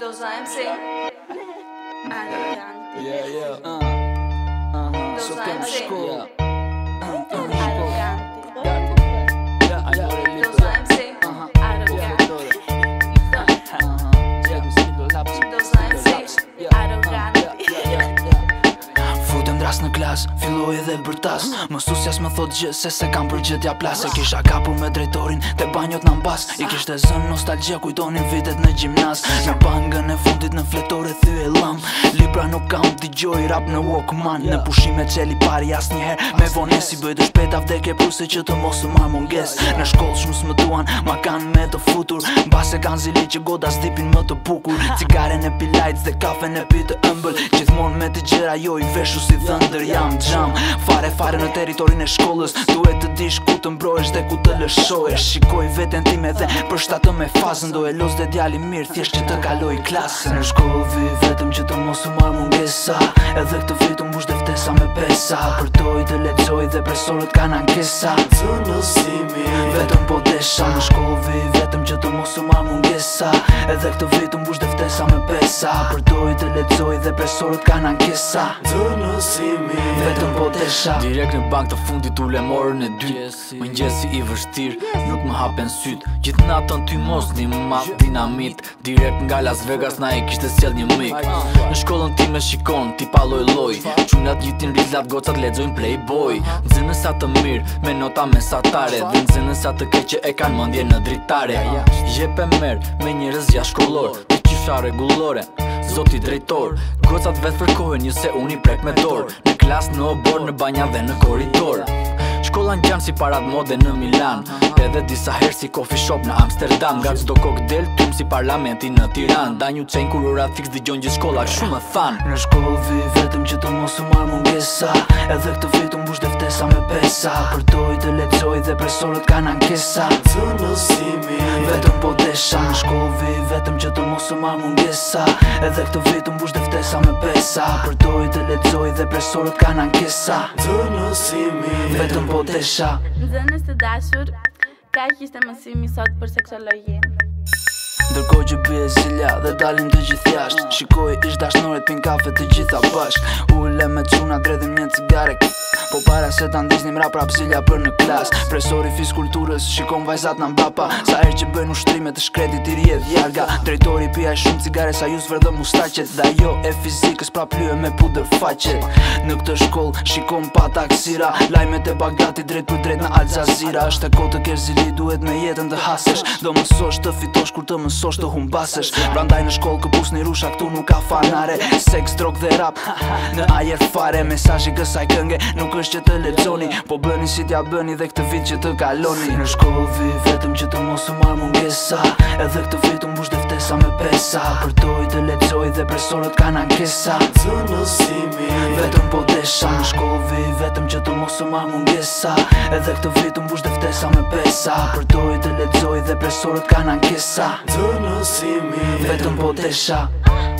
Those I'm saying. Yeah, yeah. Uh, uh -huh. So I'm saying. Futem filloj edhe bërtas Më susjas më thot gjë se se kam plas E Kisha kapur me drejtorin Te banjot në mbas I kishte zën nostalgjia kujtonin vitet në gjimnaz Në pangën e fundit në fletore thy e lam Libra nuk kam t'i gjoj rap në Walkman Në pushime qeli pari as njëher Me vone si bëjt është vdek e pruse që të mos të marë munges Në shkollë shumë s'më duan ma kanë me të futur Base kanë zili që goda s'dipin më të bukur Cigare në pilajt dhe kafe në pitë ëmbël Gjithmon me të gjera jo i veshu si thunder jam jam Fare fare në teritorin e shkollës Duhet të dish ku të mbrojsh dhe ku të lëshoj Shikoj veten tim edhe për shtatë me fazën Do e los dhe djali mirë thjesht që të kaloj klasën Në shkollë vi vetëm që të mos u marë mungesa Edhe këtë vitë më bush dhe vtesa me pesa Për të dhe lecoj dhe presorët ka ankesa Të nësimi Vetëm po desha Në shkollë vi vetëm që të mos u marë mungesa kisa Edhe këtë vitë më bush dëftesa me pesa Përdoj të lecoj dhe presorët ka në ankesa Dë Vetëm po tesha Direkt në bank të fundit ule morën e dy Më njësi i vështir Nuk më hapen syt Gjithnatën në atën ty mos një matë dinamit Direkt nga Las Vegas na e kishtë sjell një mik Në shkollën ti me shikon Ti pa loj loj Qunat gjithin rizlat gocat lecojnë playboy Në zënës mirë Me nota mesatare Dhe në zënës ke keqe e kanë mëndje në dritare Jepe merë me një rëzja shkollor Ti qisha regullore, zoti drejtor Gocat vetë fërkohen një se unë i prek me dorë Në klasë, në obor, në banja dhe në koridorë Shkollan gjanë si parat mode në Milan Edhe disa herë si coffee shop në Amsterdam Gatë zdo kok del si parlamenti në Tiran Da një qenë kur ura fix dhe gjonë gjithë shkolla shumë e fan Në shkollë vi vetëm që të mosu marë mungesa Edhe këtë vitë mbush deftesa me pesa Përdoj të lecoj dhe presorët kanë ankesa Të nësim vetëm po desha Në shkovi vetëm që të mosë marë mungesa Edhe këtë vitëm dhe dëftesa me pesa Për dojë të lecoj dhe presorët ka në ankesa Të nësimi Vetëm po desha Në zënës të dashur Ka kishtë mësimi sot për seksologi Ndërkoj që bje zilja dhe dalim të gjithë jashtë Shikoj ish dashnore t'pin kafe të gjitha bashk Ule me quna dredhim një cigare Po para se ta ndisnim prap rap zilja për në klas Presori kulturës shikon vajzat në mbapa Sa her që bëjnë ushtrime të shkredit i rjet jarga Drejtori pia shumë cigare sa ju svërdo mustaqet Dha jo e fizikës prap lue me pudër faqet Në këtë shkoll shikon pa taksira Lajmet e bagati drejt për drejt në Al Jazeera është e kote duhet me jetën të hasesh Do mësosh të fitosh kur të mësosh mësosh të humbasësh Brandaj në shkollë këpus një rusha këtu nuk ka fanare Sex, drog dhe rap në ajer fare Mesajji kësaj kënge nuk është që të leconi Po bëni si tja bëni dhe këtë vit që të kaloni Në shkollë vi vetëm që të mosu marë mungesa Edhe këtë vit unë mbush dhe ftesa me pesa Përtoj të lecoj dhe presorët ka në ngesa Të nësimi vetëm po desha Në shkollë vi vetëm që të mosu marë mund Edhe këtë vit unë mbush vdesa me pesa Përdoj të lepzoj dhe presorët kanë ankesa nkesa Dë nësimi Vetëm po